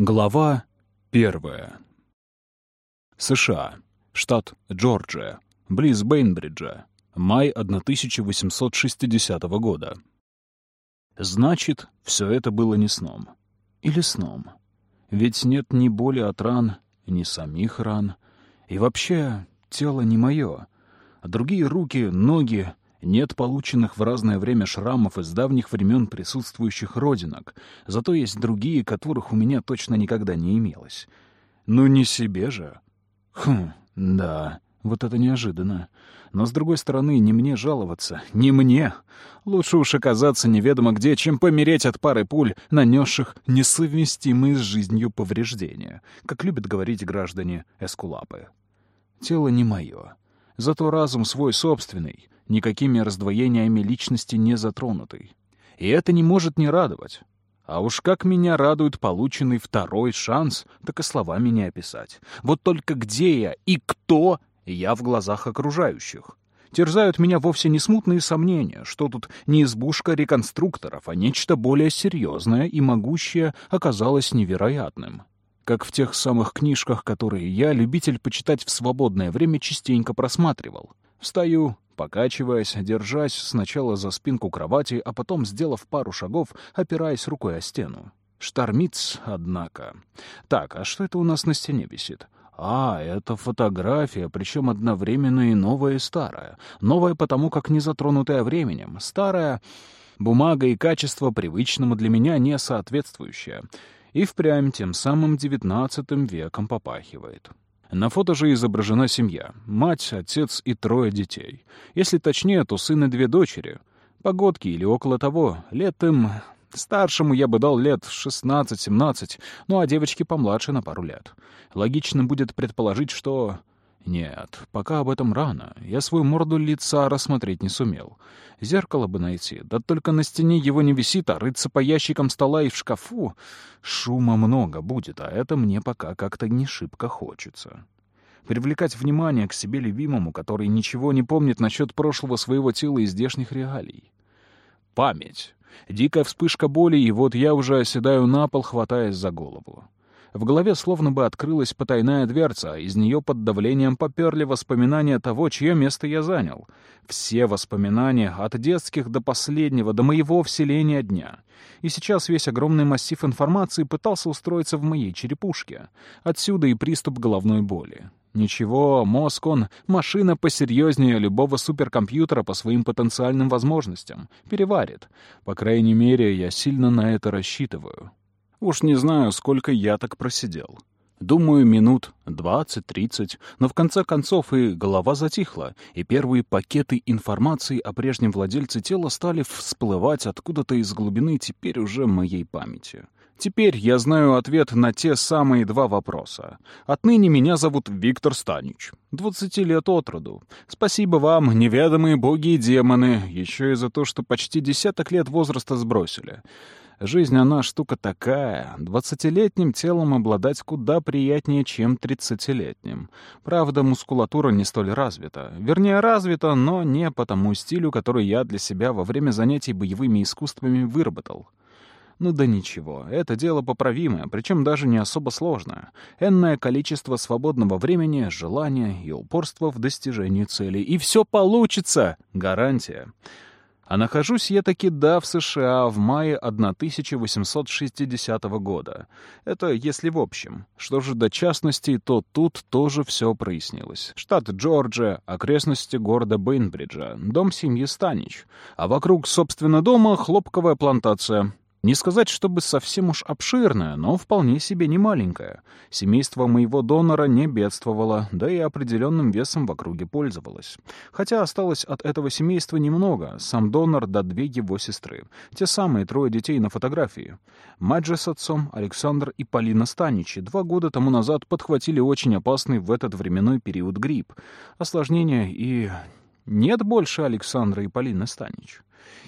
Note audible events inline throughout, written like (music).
Глава первая. США. Штат Джорджия. Близ Бейнбриджа. Май 1860 года. Значит, все это было не сном. Или сном. Ведь нет ни боли от ран, ни самих ран. И вообще, тело не мое. Другие руки, ноги, нет полученных в разное время шрамов из давних времен присутствующих родинок, зато есть другие, которых у меня точно никогда не имелось. Ну не себе же. Хм, да, вот это неожиданно. Но, с другой стороны, не мне жаловаться. Не мне. Лучше уж оказаться неведомо где, чем помереть от пары пуль, нанесших несовместимые с жизнью повреждения, как любят говорить граждане Эскулапы. Тело не мое. Зато разум свой собственный — никакими раздвоениями личности не затронутый. И это не может не радовать. А уж как меня радует полученный второй шанс, так и словами не описать. Вот только где я и кто я в глазах окружающих? Терзают меня вовсе не смутные сомнения, что тут не избушка реконструкторов, а нечто более серьезное и могущее оказалось невероятным. Как в тех самых книжках, которые я, любитель почитать в свободное время, частенько просматривал. Встаю, покачиваясь, держась сначала за спинку кровати, а потом, сделав пару шагов, опираясь рукой о стену. Штормиц, однако. Так, а что это у нас на стене висит? А, это фотография, причем одновременно и новая, и старая. Новая потому, как не затронутая временем. Старая — бумага и качество привычному для меня не соответствующее. И впрямь тем самым девятнадцатым веком попахивает. На фото же изображена семья. Мать, отец и трое детей. Если точнее, то сын и две дочери. Погодки или около того. Лет им... Старшему я бы дал лет 16-17, ну а девочке помладше на пару лет. Логично будет предположить, что... Нет, пока об этом рано. Я свою морду лица рассмотреть не сумел. Зеркало бы найти, да только на стене его не висит, а рыться по ящикам стола и в шкафу. Шума много будет, а это мне пока как-то не шибко хочется. Привлекать внимание к себе любимому, который ничего не помнит насчет прошлого своего тела и здешних реалий. Память. Дикая вспышка боли, и вот я уже оседаю на пол, хватаясь за голову. В голове словно бы открылась потайная дверца, из нее под давлением поперли воспоминания того, чье место я занял. Все воспоминания, от детских до последнего, до моего вселения дня. И сейчас весь огромный массив информации пытался устроиться в моей черепушке. Отсюда и приступ головной боли. Ничего, мозг он — машина посерьезнее любого суперкомпьютера по своим потенциальным возможностям. Переварит. По крайней мере, я сильно на это рассчитываю. Уж не знаю, сколько я так просидел. Думаю, минут двадцать-тридцать, но в конце концов и голова затихла, и первые пакеты информации о прежнем владельце тела стали всплывать откуда-то из глубины теперь уже моей памяти. Теперь я знаю ответ на те самые два вопроса. Отныне меня зовут Виктор Станич. Двадцати лет от роду. Спасибо вам, неведомые боги и демоны, еще и за то, что почти десяток лет возраста сбросили. Жизнь, она штука такая. Двадцатилетним телом обладать куда приятнее, чем тридцатилетним. Правда, мускулатура не столь развита. Вернее, развита, но не по тому стилю, который я для себя во время занятий боевыми искусствами выработал. Ну да ничего, это дело поправимое, причем даже не особо сложное. Энное количество свободного времени, желания и упорства в достижении цели. И все получится! Гарантия. А нахожусь я таки да в США в мае 1860 года. Это если в общем. Что же до частностей, то тут тоже все прояснилось. Штат Джорджия, окрестности города Бейнбриджа, дом семьи Станич. А вокруг, собственно, дома хлопковая плантация. Не сказать, чтобы совсем уж обширная, но вполне себе не маленькая. Семейство моего донора не бедствовало, да и определенным весом в округе пользовалось. Хотя осталось от этого семейства немного, сам донор да две его сестры. Те самые трое детей на фотографии. Мать же с отцом, Александр и Полина Станичи, два года тому назад подхватили очень опасный в этот временной период грипп. Осложнения и... Нет больше Александра и Полины Станич.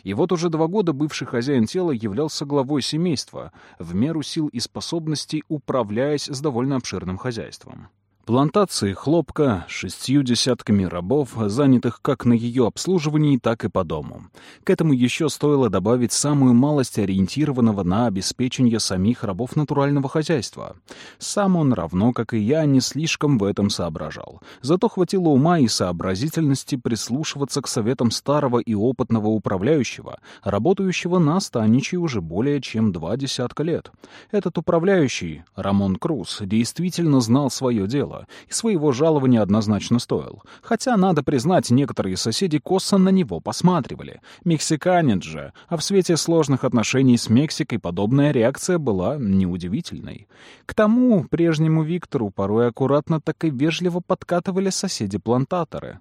И вот уже два года бывший хозяин тела являлся главой семейства, в меру сил и способностей управляясь с довольно обширным хозяйством. Плантации хлопка шестью десятками рабов, занятых как на ее обслуживании, так и по дому. К этому еще стоило добавить самую малость ориентированного на обеспечение самих рабов натурального хозяйства. Сам он, равно как и я, не слишком в этом соображал. Зато хватило ума и сообразительности прислушиваться к советам старого и опытного управляющего, работающего на станичье уже более чем два десятка лет. Этот управляющий, Рамон Круз, действительно знал свое дело и своего жалования однозначно стоил. Хотя, надо признать, некоторые соседи косо на него посматривали. Мексиканец же, а в свете сложных отношений с Мексикой подобная реакция была неудивительной. К тому прежнему Виктору порой аккуратно так и вежливо подкатывали соседи-плантаторы.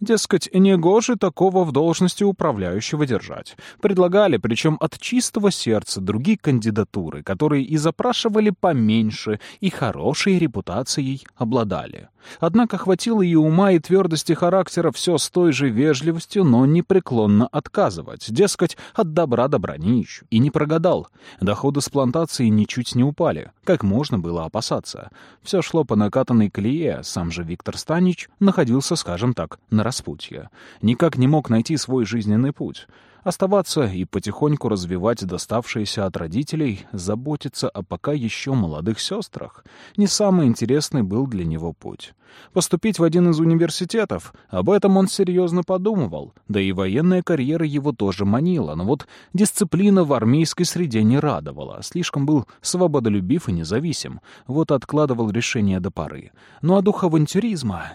Дескать, не гоже такого в должности управляющего держать. Предлагали, причем от чистого сердца, другие кандидатуры, которые и запрашивали поменьше, и хорошей репутацией обладали. Однако хватило и ума, и твердости характера все с той же вежливостью, но непреклонно отказывать. Дескать, от добра добра не ищу. И не прогадал. Доходы с плантации ничуть не упали, как можно было опасаться. Все шло по накатанной колее, сам же Виктор Станич находился, скажем так, на распутье. Никак не мог найти свой жизненный путь оставаться и потихоньку развивать доставшиеся от родителей, заботиться о пока еще молодых сестрах. Не самый интересный был для него путь. Поступить в один из университетов, об этом он серьезно подумывал, да и военная карьера его тоже манила, но вот дисциплина в армейской среде не радовала, слишком был свободолюбив и независим, вот откладывал решение до поры. Ну а дух авантюризма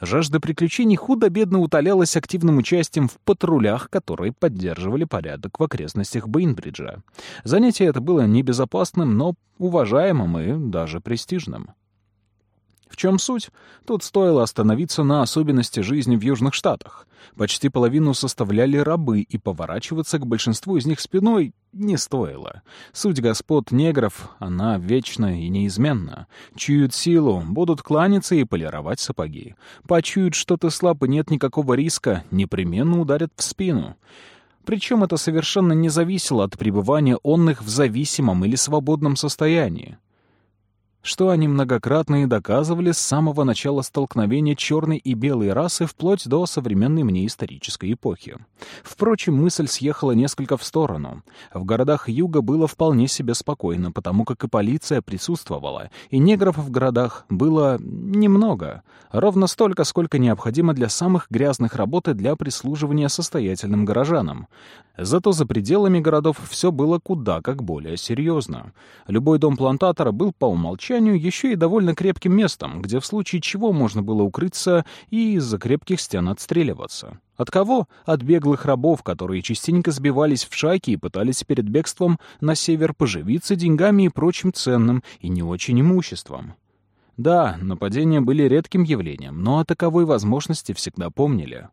Жажда приключений худо-бедно утолялась активным участием в патрулях, которые поддерживали порядок в окрестностях Бейнбриджа. Занятие это было небезопасным, но уважаемым и даже престижным. В чем суть? Тут стоило остановиться на особенности жизни в Южных Штатах. Почти половину составляли рабы, и поворачиваться к большинству из них спиной не стоило. Суть господ негров, она вечна и неизменна. Чуют силу, будут кланяться и полировать сапоги. Почуют, что ты слаб и нет никакого риска, непременно ударят в спину. Причем это совершенно не зависело от пребывания онных в зависимом или свободном состоянии что они многократно и доказывали с самого начала столкновения черной и белой расы вплоть до современной мне исторической эпохи. Впрочем, мысль съехала несколько в сторону. В городах юга было вполне себе спокойно, потому как и полиция присутствовала, и негров в городах было немного, ровно столько, сколько необходимо для самых грязных работ и для прислуживания состоятельным горожанам. Зато за пределами городов все было куда как более серьезно. Любой дом плантатора был по умолчанию еще и довольно крепким местом, где в случае чего можно было укрыться и из-за крепких стен отстреливаться. От кого? От беглых рабов, которые частенько сбивались в шайки и пытались перед бегством на север поживиться деньгами и прочим ценным и не очень имуществом. Да, нападения были редким явлением, но о таковой возможности всегда помнили.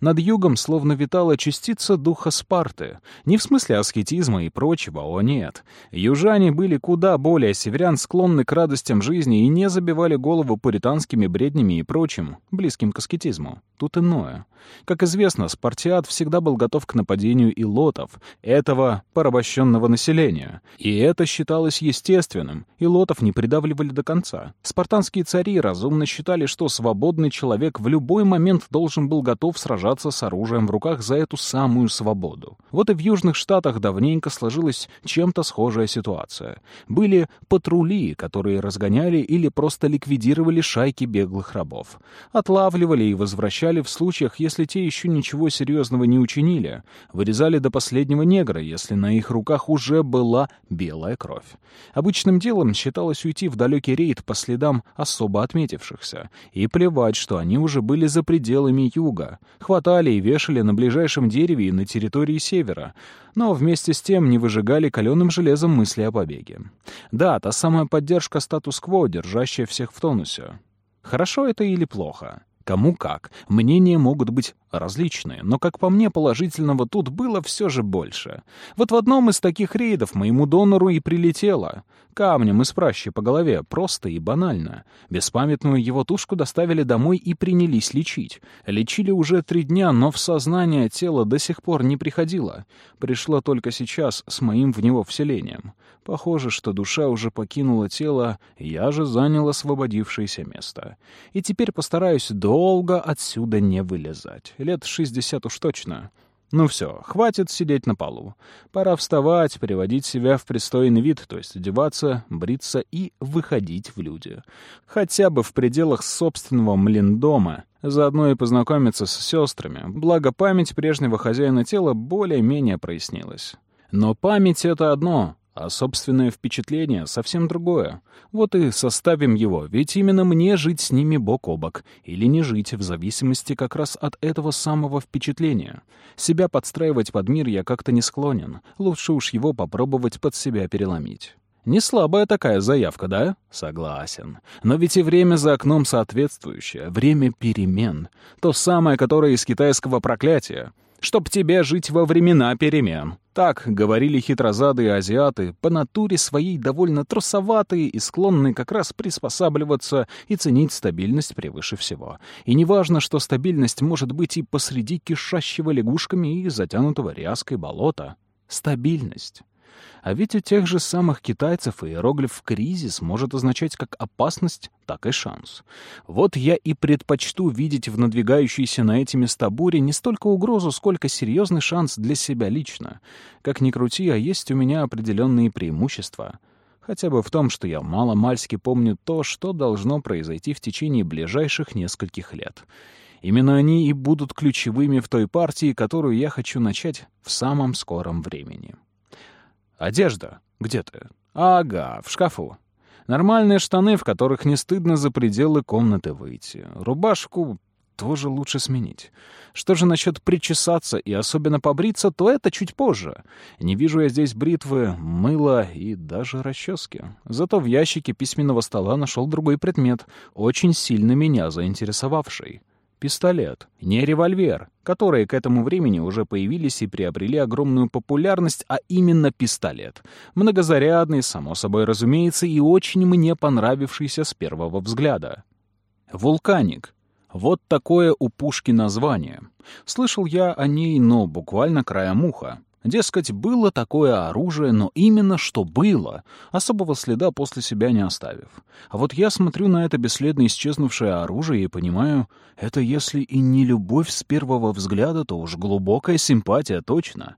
Над югом словно витала частица духа Спарты. Не в смысле аскетизма и прочего, о нет. Южане были куда более северян склонны к радостям жизни и не забивали голову пуританскими бреднями и прочим, близким к аскетизму. Тут иное. Как известно, Спартиат всегда был готов к нападению илотов, этого порабощенного населения. И это считалось естественным, илотов не придавливали до конца. Спартанские цари разумно считали, что свободный человек в любой момент должен был готов сражаться сражаться с оружием в руках за эту самую свободу. Вот и в Южных Штатах давненько сложилась чем-то схожая ситуация. Были патрули, которые разгоняли или просто ликвидировали шайки беглых рабов. Отлавливали и возвращали в случаях, если те еще ничего серьезного не учинили. Вырезали до последнего негра, если на их руках уже была белая кровь. Обычным делом считалось уйти в далекий рейд по следам особо отметившихся. И плевать, что они уже были за пределами юга хватали и вешали на ближайшем дереве и на территории севера, но вместе с тем не выжигали каленым железом мысли о побеге. Да, та самая поддержка статус-кво, держащая всех в тонусе. Хорошо это или плохо? Кому как. Мнения могут быть различные, но, как по мне, положительного тут было все же больше. Вот в одном из таких рейдов моему донору и прилетело. Камнем из пращи по голове, просто и банально. Беспамятную его тушку доставили домой и принялись лечить. Лечили уже три дня, но в сознание тело до сих пор не приходило. Пришло только сейчас с моим в него вселением. Похоже, что душа уже покинула тело, я же занял освободившееся место. И теперь постараюсь долго отсюда не вылезать. Лет шестьдесят уж точно. Ну все, хватит сидеть на полу. Пора вставать, приводить себя в пристойный вид, то есть одеваться, бриться и выходить в люди. Хотя бы в пределах собственного млиндома, заодно и познакомиться с сестрами, благо память прежнего хозяина тела более-менее прояснилась. Но память — это одно, а собственное впечатление совсем другое. Вот и составим его, ведь именно мне жить с ними бок о бок, или не жить, в зависимости как раз от этого самого впечатления. Себя подстраивать под мир я как-то не склонен, лучше уж его попробовать под себя переломить. Не слабая такая заявка, да? Согласен. Но ведь и время за окном соответствующее, время перемен. То самое, которое из китайского проклятия — чтоб тебе жить во времена перемен. Так говорили хитрозадые азиаты, по натуре своей довольно трусоватые и склонные как раз приспосабливаться и ценить стабильность превыше всего. И неважно, что стабильность может быть и посреди кишащего лягушками и затянутого ряской болота. Стабильность. А ведь у тех же самых китайцев иероглиф «кризис» может означать как опасность, так и шанс. Вот я и предпочту видеть в надвигающейся на эти места буре не столько угрозу, сколько серьезный шанс для себя лично. Как ни крути, а есть у меня определенные преимущества. Хотя бы в том, что я мало-мальски помню то, что должно произойти в течение ближайших нескольких лет. Именно они и будут ключевыми в той партии, которую я хочу начать в самом скором времени. Одежда. Где ты? Ага, в шкафу. Нормальные штаны, в которых не стыдно за пределы комнаты выйти. Рубашку тоже лучше сменить. Что же насчет причесаться и особенно побриться, то это чуть позже. Не вижу я здесь бритвы, мыла и даже расчески. Зато в ящике письменного стола нашел другой предмет, очень сильно меня заинтересовавший — Пистолет, не револьвер, которые к этому времени уже появились и приобрели огромную популярность, а именно пистолет. Многозарядный, само собой разумеется, и очень мне понравившийся с первого взгляда. «Вулканик». Вот такое у пушки название. Слышал я о ней, но буквально краем уха. Дескать, было такое оружие, но именно что было, особого следа после себя не оставив. А вот я смотрю на это бесследно исчезнувшее оружие и понимаю, это если и не любовь с первого взгляда, то уж глубокая симпатия точно.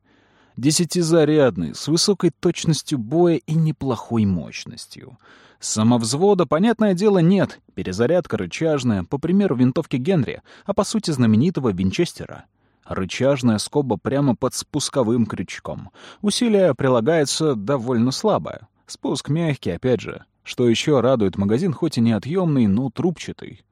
Десятизарядный, с высокой точностью боя и неплохой мощностью. Самовзвода, понятное дело, нет. Перезарядка рычажная, по примеру винтовки Генри, а по сути знаменитого Винчестера — Рычажная скоба прямо под спусковым крючком. Усилие прилагается довольно слабое. Спуск мягкий, опять же. Что еще радует магазин, хоть и неотъемный, но трубчатый.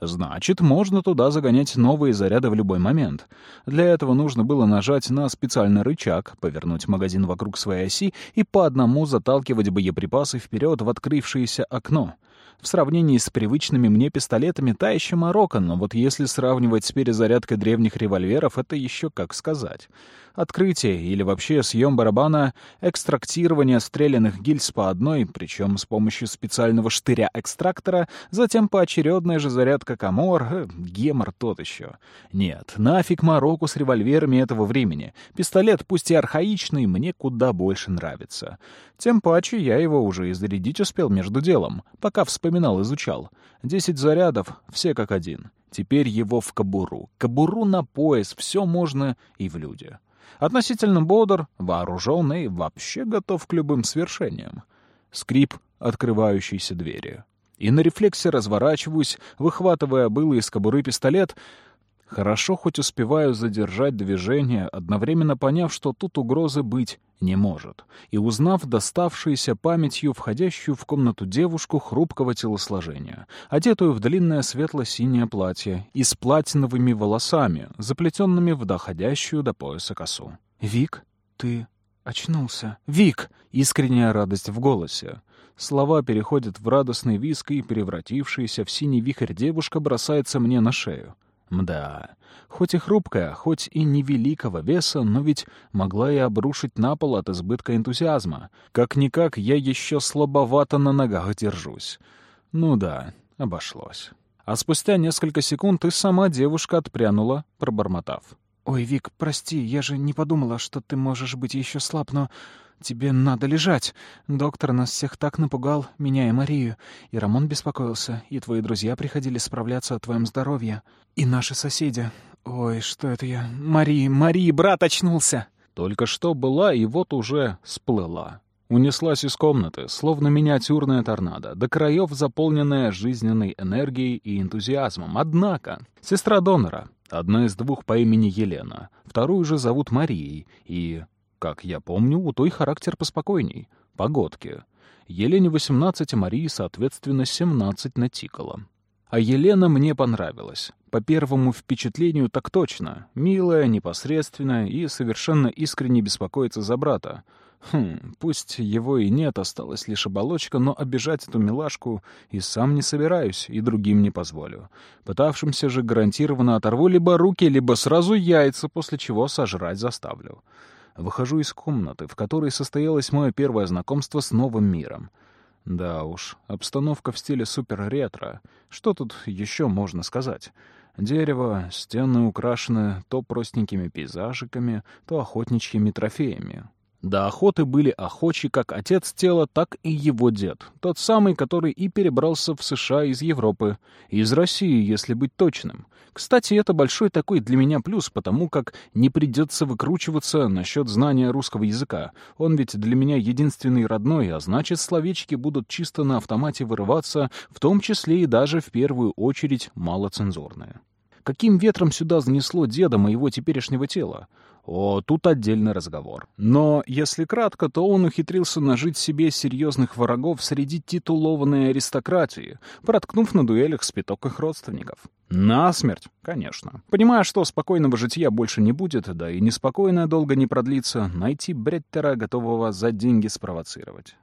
Значит, можно туда загонять новые заряды в любой момент. Для этого нужно было нажать на специальный рычаг, повернуть магазин вокруг своей оси и по одному заталкивать боеприпасы вперед в открывшееся окно. В сравнении с привычными мне пистолетами та еще морока, но вот если сравнивать с перезарядкой древних револьверов, это еще как сказать. Открытие или вообще съем барабана, экстрактирование стрелянных гильз по одной, причем с помощью специального штыря-экстрактора, затем поочередная же зарядка комор, э, гемор тот еще. Нет, нафиг мороку с револьверами этого времени. Пистолет, пусть и архаичный, мне куда больше нравится. Тем паче я его уже и зарядить успел между делом, пока вспоминал, изучал. Десять зарядов, все как один. Теперь его в кобуру. Кобуру на пояс, все можно и в люди. Относительно бодр, вооружен и вообще готов к любым свершениям. Скрип открывающейся двери. И на рефлексе разворачиваюсь, выхватывая было из кобуры пистолет, Хорошо хоть успеваю задержать движение, одновременно поняв, что тут угрозы быть не может, и узнав доставшуюся памятью входящую в комнату девушку хрупкого телосложения, одетую в длинное светло-синее платье и с платиновыми волосами, заплетенными в доходящую до пояса косу. «Вик, ты очнулся. Вик!» — искренняя радость в голосе. Слова переходят в радостный виск, и превратившаяся в синий вихрь девушка бросается мне на шею. Мда, хоть и хрупкая, хоть и невеликого веса, но ведь могла и обрушить на пол от избытка энтузиазма. Как-никак я еще слабовато на ногах держусь. Ну да, обошлось. А спустя несколько секунд и сама девушка отпрянула, пробормотав. «Ой, Вик, прости, я же не подумала, что ты можешь быть еще слаб, но тебе надо лежать. Доктор нас всех так напугал, меня и Марию. И Рамон беспокоился, и твои друзья приходили справляться о твоем здоровье. И наши соседи. Ой, что это я? Марии, Марии, брат очнулся!» Только что была и вот уже сплыла. Унеслась из комнаты, словно миниатюрная торнадо, до краев заполненная жизненной энергией и энтузиазмом. Однако, сестра донора, одна из двух по имени Елена, вторую же зовут Марией, и, как я помню, у той характер поспокойней, погодки. Елене 18, а Марии, соответственно, 17 натикало. А Елена мне понравилась. По первому впечатлению так точно. Милая, непосредственная и совершенно искренне беспокоится за брата. Хм, пусть его и нет, осталась лишь оболочка, но обижать эту милашку и сам не собираюсь, и другим не позволю. Пытавшимся же гарантированно оторву либо руки, либо сразу яйца, после чего сожрать заставлю. Выхожу из комнаты, в которой состоялось мое первое знакомство с новым миром. Да уж, обстановка в стиле супер-ретро. Что тут еще можно сказать? Дерево, стены украшены то простенькими пейзажиками, то охотничьими трофеями. До охоты были охочи как отец тела, так и его дед. Тот самый, который и перебрался в США из Европы. Из России, если быть точным. Кстати, это большой такой для меня плюс, потому как не придется выкручиваться насчет знания русского языка. Он ведь для меня единственный родной, а значит, словечки будут чисто на автомате вырываться, в том числе и даже в первую очередь малоцензурные. Каким ветром сюда занесло деда моего теперешнего тела? О, тут отдельный разговор. Но, если кратко, то он ухитрился нажить себе серьезных врагов среди титулованной аристократии, проткнув на дуэлях спиток их родственников. Насмерть, конечно. Понимая, что спокойного житья больше не будет, да и неспокойное долго не продлится, найти Бреттера, готового за деньги спровоцировать.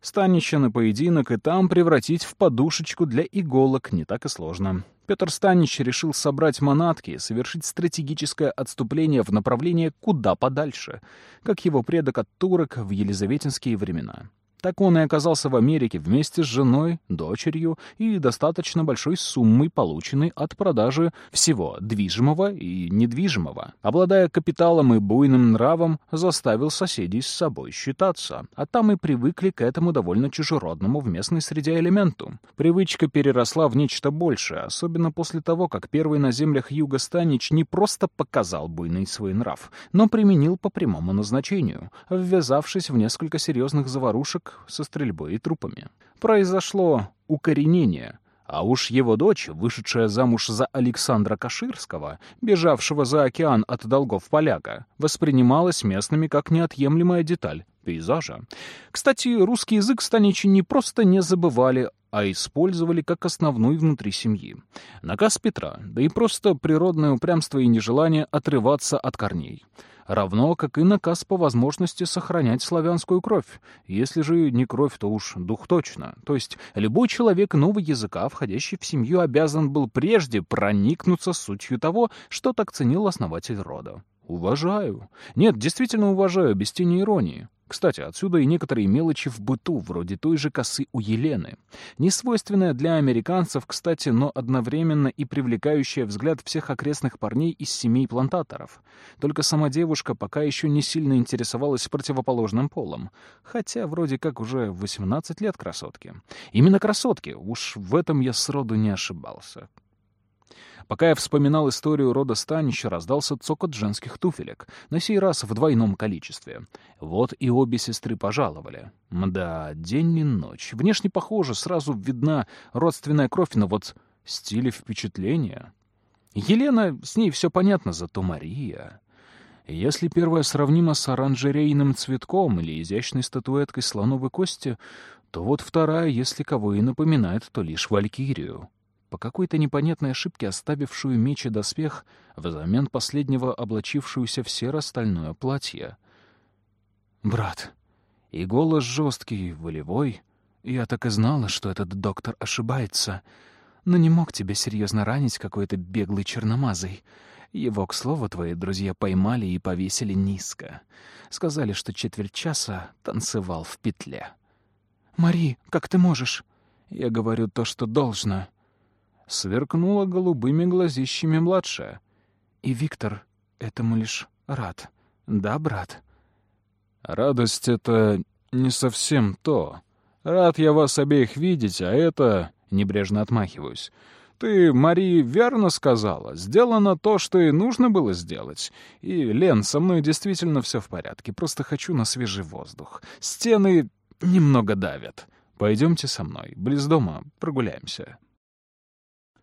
Станича на поединок и там превратить в подушечку для иголок не так и сложно. Петр Станич решил собрать манатки и совершить стратегическое отступление в направлении куда подальше, как его предок от турок в елизаветинские времена. Так он и оказался в Америке вместе с женой, дочерью и достаточно большой суммой, полученной от продажи всего движимого и недвижимого. Обладая капиталом и буйным нравом, заставил соседей с собой считаться, а там и привыкли к этому довольно чужеродному в местной среде элементу. Привычка переросла в нечто большее, особенно после того, как первый на землях Юга Станич не просто показал буйный свой нрав, но применил по прямому назначению, ввязавшись в несколько серьезных заварушек со стрельбой и трупами. Произошло укоренение, а уж его дочь, вышедшая замуж за Александра Каширского, бежавшего за океан от долгов поляка, воспринималась местными как неотъемлемая деталь пейзажа. Кстати, русский язык станичи не просто не забывали, а использовали как основной внутри семьи. Наказ Петра, да и просто природное упрямство и нежелание отрываться от корней — равно как и наказ по возможности сохранять славянскую кровь. Если же не кровь, то уж дух точно. То есть любой человек нового языка, входящий в семью, обязан был прежде проникнуться сутью того, что так ценил основатель рода. Уважаю. Нет, действительно уважаю, без тени иронии. Кстати, отсюда и некоторые мелочи в быту, вроде той же косы у Елены. Несвойственная для американцев, кстати, но одновременно и привлекающая взгляд всех окрестных парней из семей плантаторов. Только сама девушка пока еще не сильно интересовалась противоположным полом. Хотя вроде как уже 18 лет красотки. Именно красотки, уж в этом я сроду не ошибался. Пока я вспоминал историю рода Станища, раздался цокот женских туфелек, на сей раз в двойном количестве. Вот и обе сестры пожаловали. Мда, день и ночь. Внешне похоже, сразу видна родственная кровь, но вот стиль впечатления... Елена, с ней все понятно, зато Мария... Если первая сравнима с оранжерейным цветком или изящной статуэткой слоновой кости, то вот вторая, если кого и напоминает, то лишь валькирию по какой-то непонятной ошибке оставившую меч и доспех, взамен последнего облачившуюся в серо-стальное платье. «Брат!» И голос жесткий, волевой. Я так и знала, что этот доктор ошибается. но не мог тебя серьезно ранить какой-то беглый черномазый. Его, к слову, твои друзья поймали и повесили низко. Сказали, что четверть часа танцевал в петле. «Мари, как ты можешь?» «Я говорю то, что должно». Сверкнула голубыми глазищами младшая. «И Виктор этому лишь рад. Да, брат?» «Радость — это не совсем то. Рад я вас обеих видеть, а это...» — небрежно отмахиваюсь. «Ты, Мари, верно сказала. Сделано то, что и нужно было сделать. И, Лен, со мной действительно все в порядке. Просто хочу на свежий воздух. Стены немного давят. Пойдемте со мной. Близ дома прогуляемся».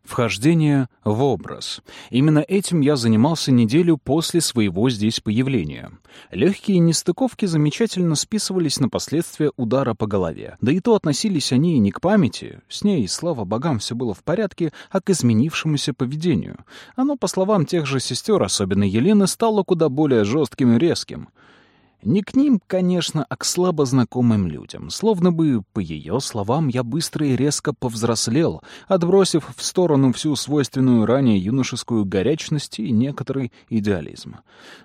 Вхождение в образ. Именно этим я занимался неделю после своего здесь появления. Легкие нестыковки замечательно списывались на последствия удара по голове. Да и то относились они не к памяти. С ней, слава богам, все было в порядке, а к изменившемуся поведению. Оно, по словам тех же сестер, особенно Елены, стало куда более жестким и резким. Не к ним, конечно, а к слабо знакомым людям. Словно бы, по ее словам, я быстро и резко повзрослел, отбросив в сторону всю свойственную ранее юношескую горячность и некоторый идеализм.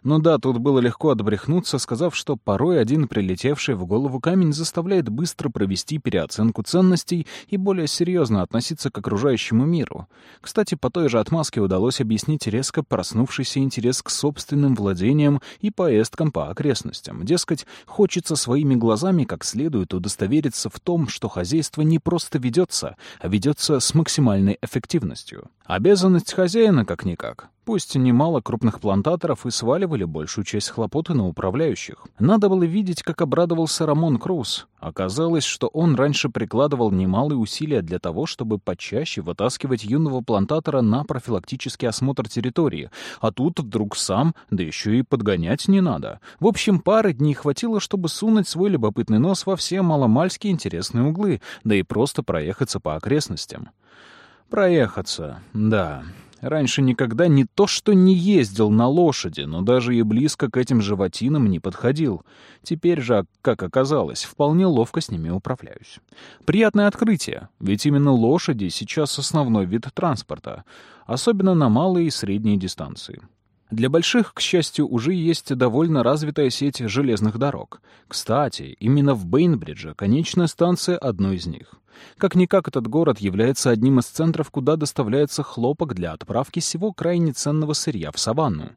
Но да, тут было легко отбрехнуться, сказав, что порой один прилетевший в голову камень заставляет быстро провести переоценку ценностей и более серьезно относиться к окружающему миру. Кстати, по той же отмазке удалось объяснить резко проснувшийся интерес к собственным владениям и поездкам по окрестностям ценностям. Дескать, хочется своими глазами как следует удостовериться в том, что хозяйство не просто ведется, а ведется с максимальной эффективностью. Обязанность хозяина как-никак. Пусть немало крупных плантаторов и сваливали большую часть хлопоты на управляющих. Надо было видеть, как обрадовался Рамон Круз. Оказалось, что он раньше прикладывал немалые усилия для того, чтобы почаще вытаскивать юного плантатора на профилактический осмотр территории. А тут вдруг сам, да еще и подгонять не надо. В общем, пары дней хватило, чтобы сунуть свой любопытный нос во все маломальски интересные углы, да и просто проехаться по окрестностям. Проехаться, да. Раньше никогда не то что не ездил на лошади, но даже и близко к этим животинам не подходил. Теперь же, как оказалось, вполне ловко с ними управляюсь. Приятное открытие, ведь именно лошади сейчас основной вид транспорта, особенно на малые и средние дистанции. Для больших, к счастью, уже есть довольно развитая сеть железных дорог. Кстати, именно в Бейнбридже конечная станция одной из них. Как-никак этот город является одним из центров, куда доставляется хлопок для отправки всего крайне ценного сырья в саванну.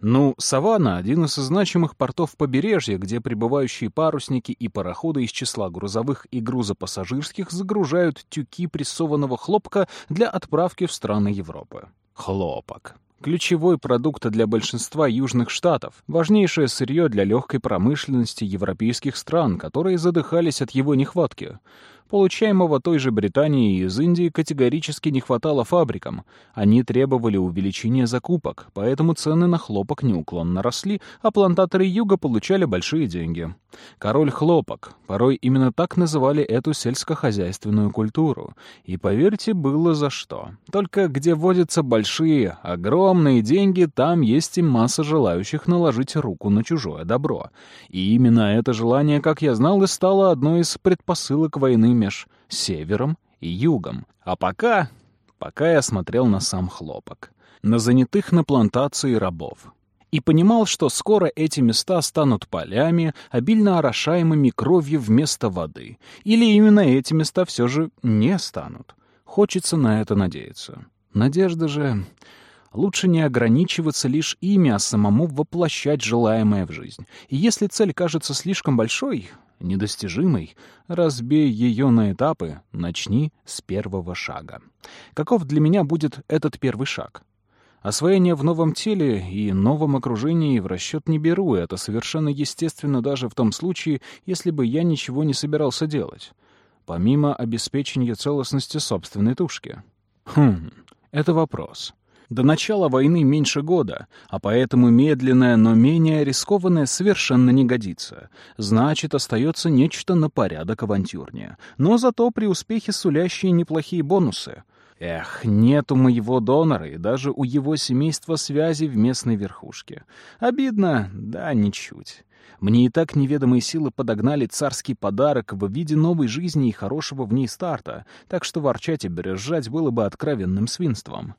Ну, саванна — один из значимых портов побережья, где прибывающие парусники и пароходы из числа грузовых и грузопассажирских загружают тюки прессованного хлопка для отправки в страны Европы. Хлопок. Ключевой продукт для большинства южных штатов, важнейшее сырье для легкой промышленности европейских стран, которые задыхались от его нехватки. Получаемого той же Британии и из Индии категорически не хватало фабрикам. Они требовали увеличения закупок, поэтому цены на хлопок неуклонно росли, а плантаторы юга получали большие деньги. Король хлопок. Порой именно так называли эту сельскохозяйственную культуру. И, поверьте, было за что. Только где водятся большие, огромные деньги, там есть и масса желающих наложить руку на чужое добро. И именно это желание, как я знал, и стало одной из предпосылок войны меж севером и югом. А пока... пока я смотрел на сам хлопок. На занятых на плантации рабов. И понимал, что скоро эти места станут полями, обильно орошаемыми кровью вместо воды. Или именно эти места все же не станут. Хочется на это надеяться. Надежда же... Лучше не ограничиваться лишь ими, а самому воплощать желаемое в жизнь. И если цель кажется слишком большой, недостижимой, разбей ее на этапы, начни с первого шага. Каков для меня будет этот первый шаг? Освоение в новом теле и новом окружении в расчет не беру, это совершенно естественно даже в том случае, если бы я ничего не собирался делать, помимо обеспечения целостности собственной тушки. Хм, это вопрос. До начала войны меньше года, а поэтому медленное, но менее рискованное совершенно не годится. Значит, остается нечто на порядок авантюрнее. Но зато при успехе сулящие неплохие бонусы. Эх, нет у моего донора и даже у его семейства связи в местной верхушке. Обидно? Да, ничуть. Мне и так неведомые силы подогнали царский подарок в виде новой жизни и хорошего в ней старта, так что ворчать и брюзжать было бы откровенным свинством.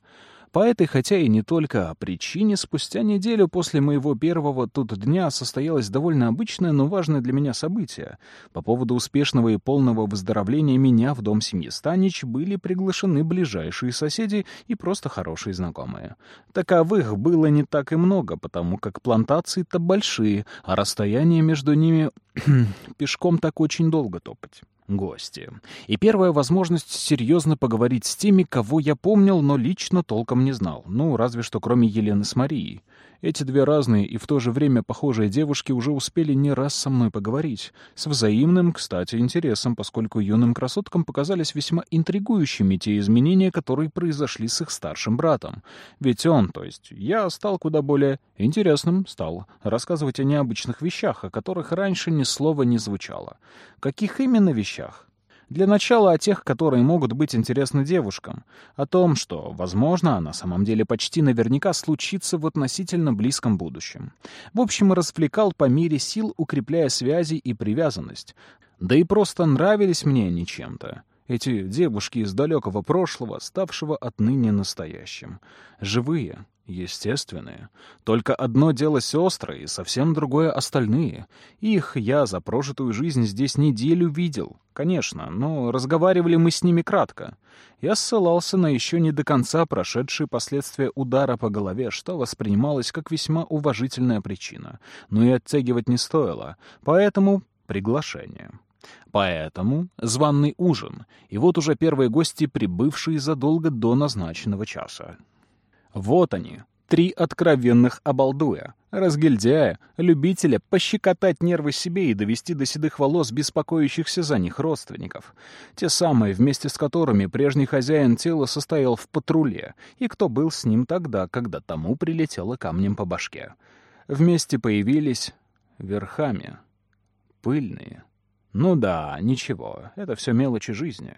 По этой, хотя и не только о причине, спустя неделю после моего первого тут дня состоялось довольно обычное, но важное для меня событие. По поводу успешного и полного выздоровления меня в дом семьи Станич были приглашены ближайшие соседи и просто хорошие знакомые. Таковых было не так и много, потому как плантации-то большие, а расстояние между ними (clears throat) пешком так очень долго топать гости. И первая возможность серьезно поговорить с теми, кого я помнил, но лично толком не знал. Ну, разве что кроме Елены с Марией. Эти две разные и в то же время похожие девушки уже успели не раз со мной поговорить. С взаимным, кстати, интересом, поскольку юным красоткам показались весьма интригующими те изменения, которые произошли с их старшим братом. Ведь он, то есть я, стал куда более интересным, стал рассказывать о необычных вещах, о которых раньше ни слова не звучало. Каких именно вещах? Для начала о тех, которые могут быть интересны девушкам. О том, что, возможно, на самом деле почти наверняка случится в относительно близком будущем. В общем, развлекал по мере сил, укрепляя связи и привязанность. Да и просто нравились мне они чем-то. Эти девушки из далекого прошлого, ставшего отныне настоящим. Живые, естественные. Только одно дело сестры, и совсем другое остальные. Их я за прожитую жизнь здесь неделю видел, конечно, но разговаривали мы с ними кратко. Я ссылался на еще не до конца прошедшие последствия удара по голове, что воспринималось как весьма уважительная причина. Но и оттягивать не стоило, поэтому приглашение. Поэтому званный ужин, и вот уже первые гости, прибывшие задолго до назначенного часа. Вот они, три откровенных обалдуя, разгильдяя, любителя пощекотать нервы себе и довести до седых волос беспокоящихся за них родственников. Те самые, вместе с которыми прежний хозяин тела состоял в патруле, и кто был с ним тогда, когда тому прилетело камнем по башке. Вместе появились верхами. Пыльные. Ну да, ничего, это все мелочи жизни.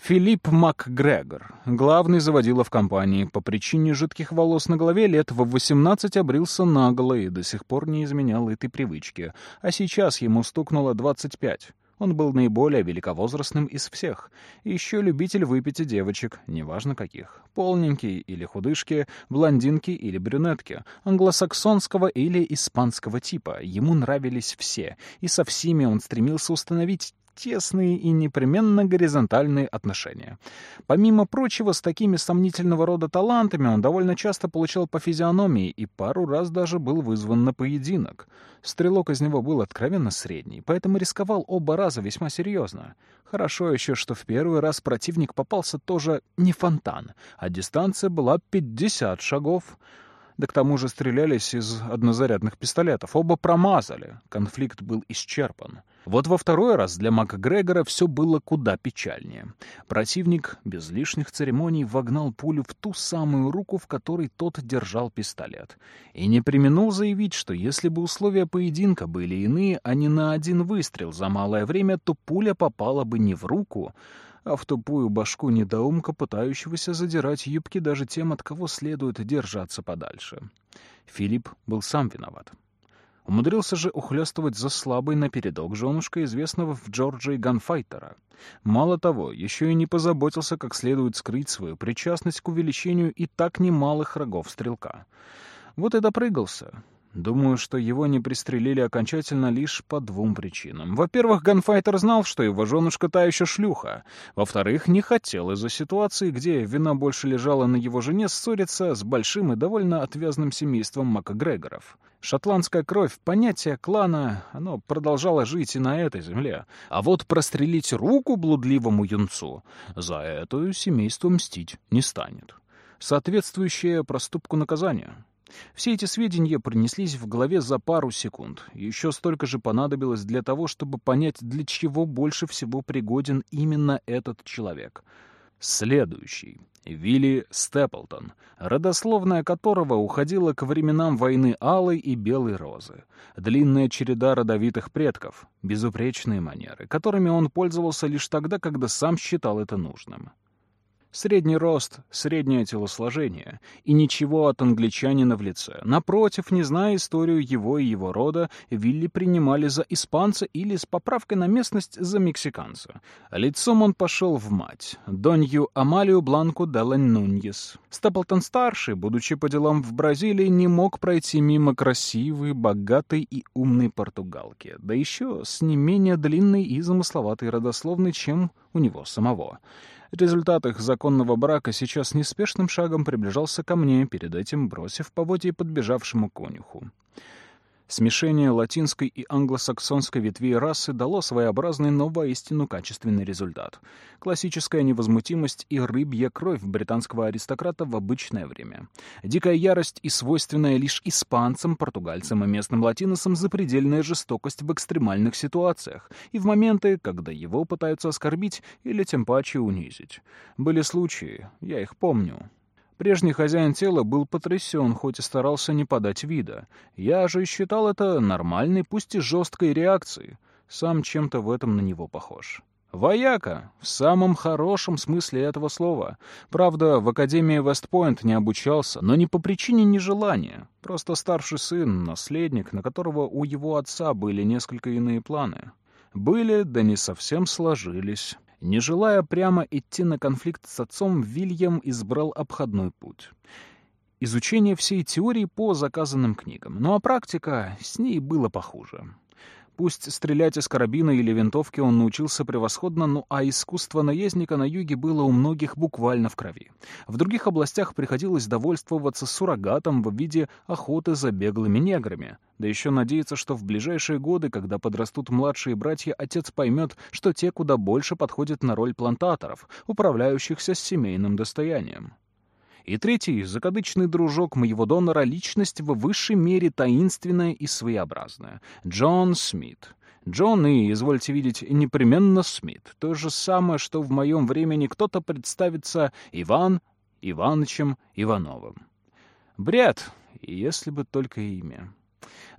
Филипп МакГрегор, главный заводила в компании, по причине жидких волос на голове лет в 18 обрился наголо и до сих пор не изменял этой привычки, а сейчас ему стукнуло 25. Он был наиболее великовозрастным из всех. еще любитель выпить девочек, неважно каких. Полненькие или худышки, блондинки или брюнетки, англосаксонского или испанского типа. Ему нравились все, и со всеми он стремился установить тесные и непременно горизонтальные отношения. Помимо прочего, с такими сомнительного рода талантами он довольно часто получал по физиономии и пару раз даже был вызван на поединок. Стрелок из него был откровенно средний, поэтому рисковал оба раза весьма серьезно. Хорошо еще, что в первый раз противник попался тоже не фонтан, а дистанция была 50 шагов да к тому же стрелялись из однозарядных пистолетов. Оба промазали. Конфликт был исчерпан. Вот во второй раз для МакГрегора все было куда печальнее. Противник без лишних церемоний вогнал пулю в ту самую руку, в которой тот держал пистолет. И не применул заявить, что если бы условия поединка были иные, а не на один выстрел за малое время, то пуля попала бы не в руку, а в тупую башку недоумка, пытающегося задирать юбки даже тем, от кого следует держаться подальше. Филипп был сам виноват. Умудрился же ухлёстывать за слабый напередок женушка, известного в Джорджии ганфайтера. Мало того, еще и не позаботился как следует скрыть свою причастность к увеличению и так немалых рогов стрелка. Вот и допрыгался. Думаю, что его не пристрелили окончательно лишь по двум причинам. Во-первых, Ганфайтер знал, что его женушка та еще шлюха. Во-вторых, не хотел из-за ситуации, где вина больше лежала на его жене, ссориться с большим и довольно отвязным семейством МакГрегоров. Шотландская кровь, понятие клана, оно продолжало жить и на этой земле. А вот прострелить руку блудливому юнцу за это семейство мстить не станет. Соответствующее проступку наказания — все эти сведения принеслись в голове за пару секунд. Еще столько же понадобилось для того, чтобы понять, для чего больше всего пригоден именно этот человек. Следующий. Вилли Степлтон, родословная которого уходила к временам войны Алой и Белой Розы. Длинная череда родовитых предков, безупречные манеры, которыми он пользовался лишь тогда, когда сам считал это нужным. Средний рост, среднее телосложение. И ничего от англичанина в лице. Напротив, не зная историю его и его рода, Вилли принимали за испанца или с поправкой на местность за мексиканца. Лицом он пошел в мать, Донью Амалию Бланку Делан Нуньес. Стаплтон-старший, будучи по делам в Бразилии, не мог пройти мимо красивой, богатой и умной португалки, да еще с не менее длинной и замысловатой родословной, чем у него самого. Результат их законного брака сейчас неспешным шагом приближался ко мне, перед этим бросив поводье подбежавшему конюху. Смешение латинской и англосаксонской ветвей расы дало своеобразный, но воистину качественный результат. Классическая невозмутимость и рыбья кровь британского аристократа в обычное время. Дикая ярость и свойственная лишь испанцам, португальцам и местным латиносам запредельная жестокость в экстремальных ситуациях и в моменты, когда его пытаются оскорбить или тем паче унизить. Были случаи, я их помню, Прежний хозяин тела был потрясен, хоть и старался не подать вида. Я же считал это нормальной, пусть и жесткой реакцией. Сам чем-то в этом на него похож. Вояка, в самом хорошем смысле этого слова. Правда, в Академии Вестпойнт не обучался, но не по причине нежелания. Просто старший сын, наследник, на которого у его отца были несколько иные планы. Были, да не совсем сложились. Не желая прямо идти на конфликт с отцом, Вильям избрал обходной путь. Изучение всей теории по заказанным книгам. Ну а практика, с ней было похуже. Пусть стрелять из карабина или винтовки он научился превосходно, ну а искусство наездника на юге было у многих буквально в крови. В других областях приходилось довольствоваться суррогатом в виде охоты за беглыми неграми. Да еще надеяться, что в ближайшие годы, когда подрастут младшие братья, отец поймет, что те куда больше подходят на роль плантаторов, управляющихся с семейным достоянием. И третий, закадычный дружок моего донора, личность в высшей мере таинственная и своеобразная. Джон Смит. Джон и, извольте видеть, непременно Смит. То же самое, что в моем времени кто-то представится Иван Иванычем Ивановым. Бред, если бы только имя.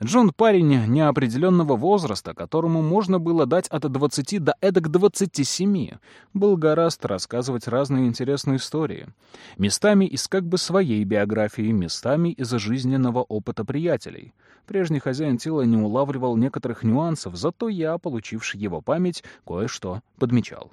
Джон парень неопределенного возраста, которому можно было дать от 20 до эдак 27. Был гораст рассказывать разные интересные истории. Местами из как бы своей биографии, местами из жизненного опыта приятелей. Прежний хозяин тела не улавливал некоторых нюансов, зато я, получивший его память, кое-что подмечал.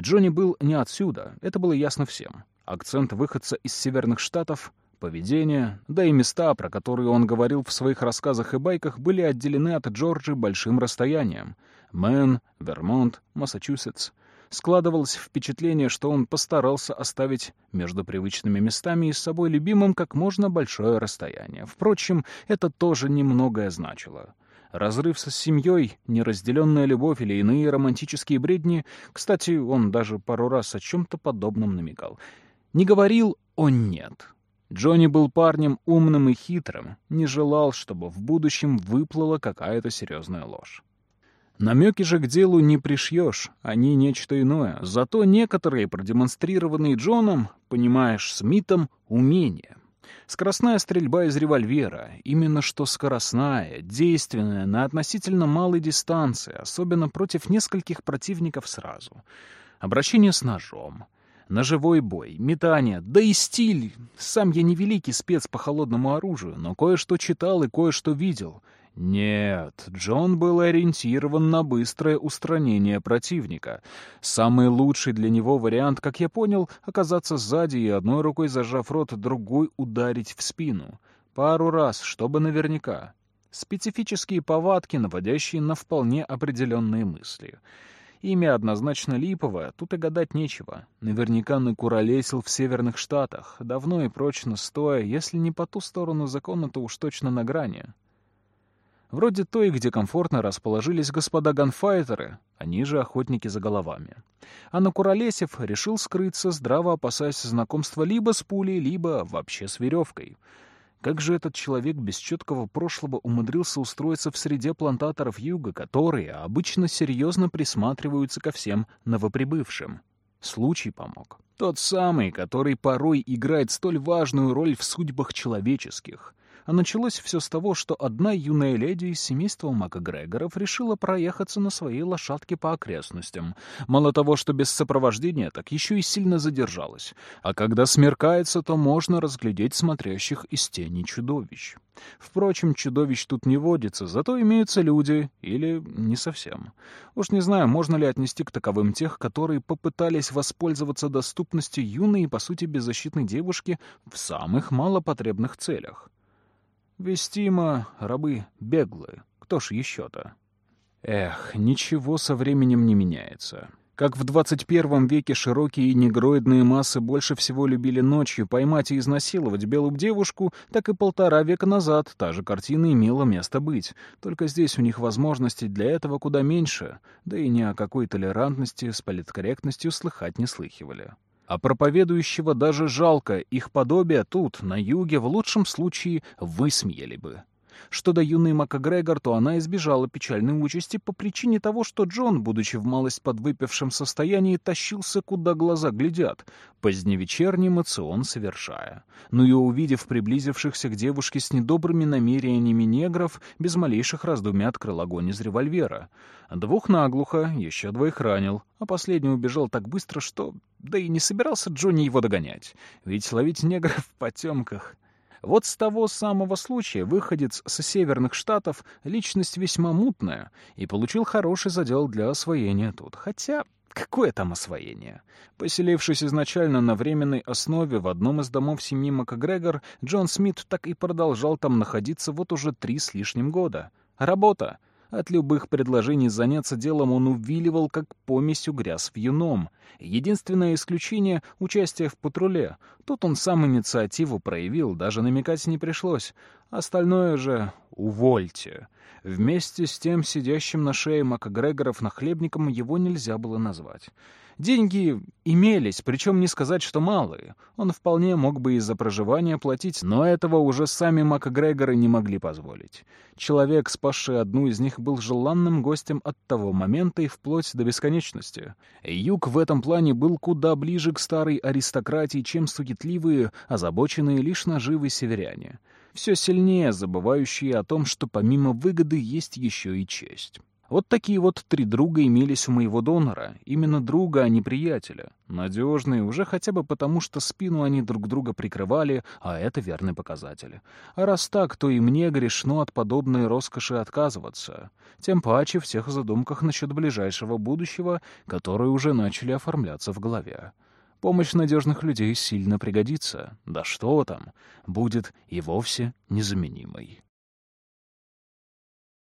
Джонни был не отсюда, это было ясно всем. Акцент выходца из северных штатов — Поведение, да и места, про которые он говорил в своих рассказах и байках, были отделены от Джорджи большим расстоянием. Мэн, Вермонт, Массачусетс. Складывалось впечатление, что он постарался оставить между привычными местами и с собой любимым как можно большое расстояние. Впрочем, это тоже немногое значило. Разрыв со семьей, неразделенная любовь или иные романтические бредни, кстати, он даже пару раз о чем-то подобном намекал, не говорил он «нет». Джонни был парнем умным и хитрым, не желал, чтобы в будущем выплыла какая-то серьезная ложь. Намеки же к делу не пришьешь, они нечто иное. Зато некоторые, продемонстрированные Джоном, понимаешь, Смитом, умения. Скоростная стрельба из револьвера, именно что скоростная, действенная, на относительно малой дистанции, особенно против нескольких противников сразу. Обращение с ножом, ножевой бой, метание, да и стиль. Сам я не великий спец по холодному оружию, но кое-что читал и кое-что видел. Нет, Джон был ориентирован на быстрое устранение противника. Самый лучший для него вариант, как я понял, оказаться сзади и одной рукой зажав рот, другой ударить в спину. Пару раз, чтобы наверняка. Специфические повадки, наводящие на вполне определенные мысли — Имя однозначно липовое, тут и гадать нечего. Наверняка накуролесил в северных штатах, давно и прочно стоя, если не по ту сторону закона, то уж точно на грани. Вроде той, где комфортно расположились господа ганфайтеры, они же охотники за головами. А Накуролесев решил скрыться, здраво опасаясь знакомства либо с пулей, либо вообще с веревкой — как же этот человек без четкого прошлого умудрился устроиться в среде плантаторов юга, которые обычно серьезно присматриваются ко всем новоприбывшим? Случай помог. Тот самый, который порой играет столь важную роль в судьбах человеческих. А началось все с того, что одна юная леди из семейства МакГрегоров решила проехаться на своей лошадке по окрестностям. Мало того, что без сопровождения, так еще и сильно задержалась. А когда смеркается, то можно разглядеть смотрящих из тени чудовищ. Впрочем, чудовищ тут не водится, зато имеются люди, или не совсем. Уж не знаю, можно ли отнести к таковым тех, которые попытались воспользоваться доступностью юной и, по сути, беззащитной девушки в самых малопотребных целях. Вестимо, рабы беглые, кто ж еще-то? Эх, ничего со временем не меняется. Как в 21 веке широкие негроидные массы больше всего любили ночью поймать и изнасиловать белую девушку, так и полтора века назад та же картина имела место быть. Только здесь у них возможностей для этого куда меньше, да и ни о какой толерантности с политкорректностью слыхать не слыхивали. А проповедующего даже жалко, их подобие тут, на юге, в лучшем случае высмеяли бы. Что до юной МакГрегор, то она избежала печальной участи по причине того, что Джон, будучи в малость подвыпившем состоянии, тащился, куда глаза глядят, поздневечерний мацион совершая. Ну и увидев приблизившихся к девушке с недобрыми намерениями негров, без малейших раздумий открыл огонь из револьвера. Двух наглухо, еще двоих ранил, а последний убежал так быстро, что... Да и не собирался Джонни его догонять. Ведь ловить негров в потемках вот с того самого случая выходец со северных штатов — личность весьма мутная и получил хороший задел для освоения тут. Хотя Какое там освоение? Поселившись изначально на временной основе в одном из домов семьи МакГрегор, Джон Смит так и продолжал там находиться вот уже три с лишним года. Работа. От любых предложений заняться делом он увиливал, как помесью гряз в юном. Единственное исключение — участие в патруле. Тут он сам инициативу проявил, даже намекать не пришлось. Остальное же — увольте. Вместе с тем сидящим на шее МакГрегоров нахлебником его нельзя было назвать. Деньги имелись, причем не сказать, что малые. Он вполне мог бы из-за проживания платить, но этого уже сами МакГрегоры не могли позволить. Человек, спасший одну из них, был желанным гостем от того момента и вплоть до бесконечности. Юг в этом плане был куда ближе к старой аристократии, чем суетливые, озабоченные лишь наживы северяне. Все сильнее забывающие о том, что помимо выгоды есть еще и честь. Вот такие вот три друга имелись у моего донора. Именно друга, а не приятеля. Надежные уже хотя бы потому, что спину они друг друга прикрывали, а это верный показатель. А раз так, то и мне грешно от подобной роскоши отказываться. Тем паче в тех задумках насчет ближайшего будущего, которые уже начали оформляться в голове. Помощь надежных людей сильно пригодится. Да что там, будет и вовсе незаменимой.